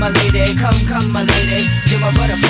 my lady, come, come, my lady. You're my butterfly.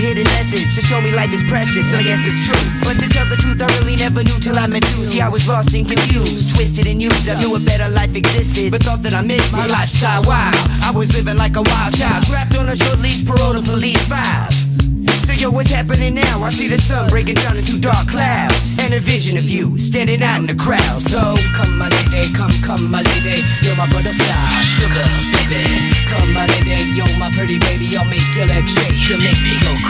hidden message to show me life is precious. I guess it's true. But to tell the truth, I really never knew till I met you. See, I was lost and confused, twisted and used. I knew a better life existed, but thought that I missed my lifestyle. Wow, I was living like a wild child, trapped on a short leash, parole to police files. So yo, what's happening now? I see the sun breaking down into dark clouds And a vision of you standing out in the crowd So come my lady, come, come my lady You're my butterfly, sugar, baby Come my lady, you're my pretty baby I'll make your legs shake, you make me go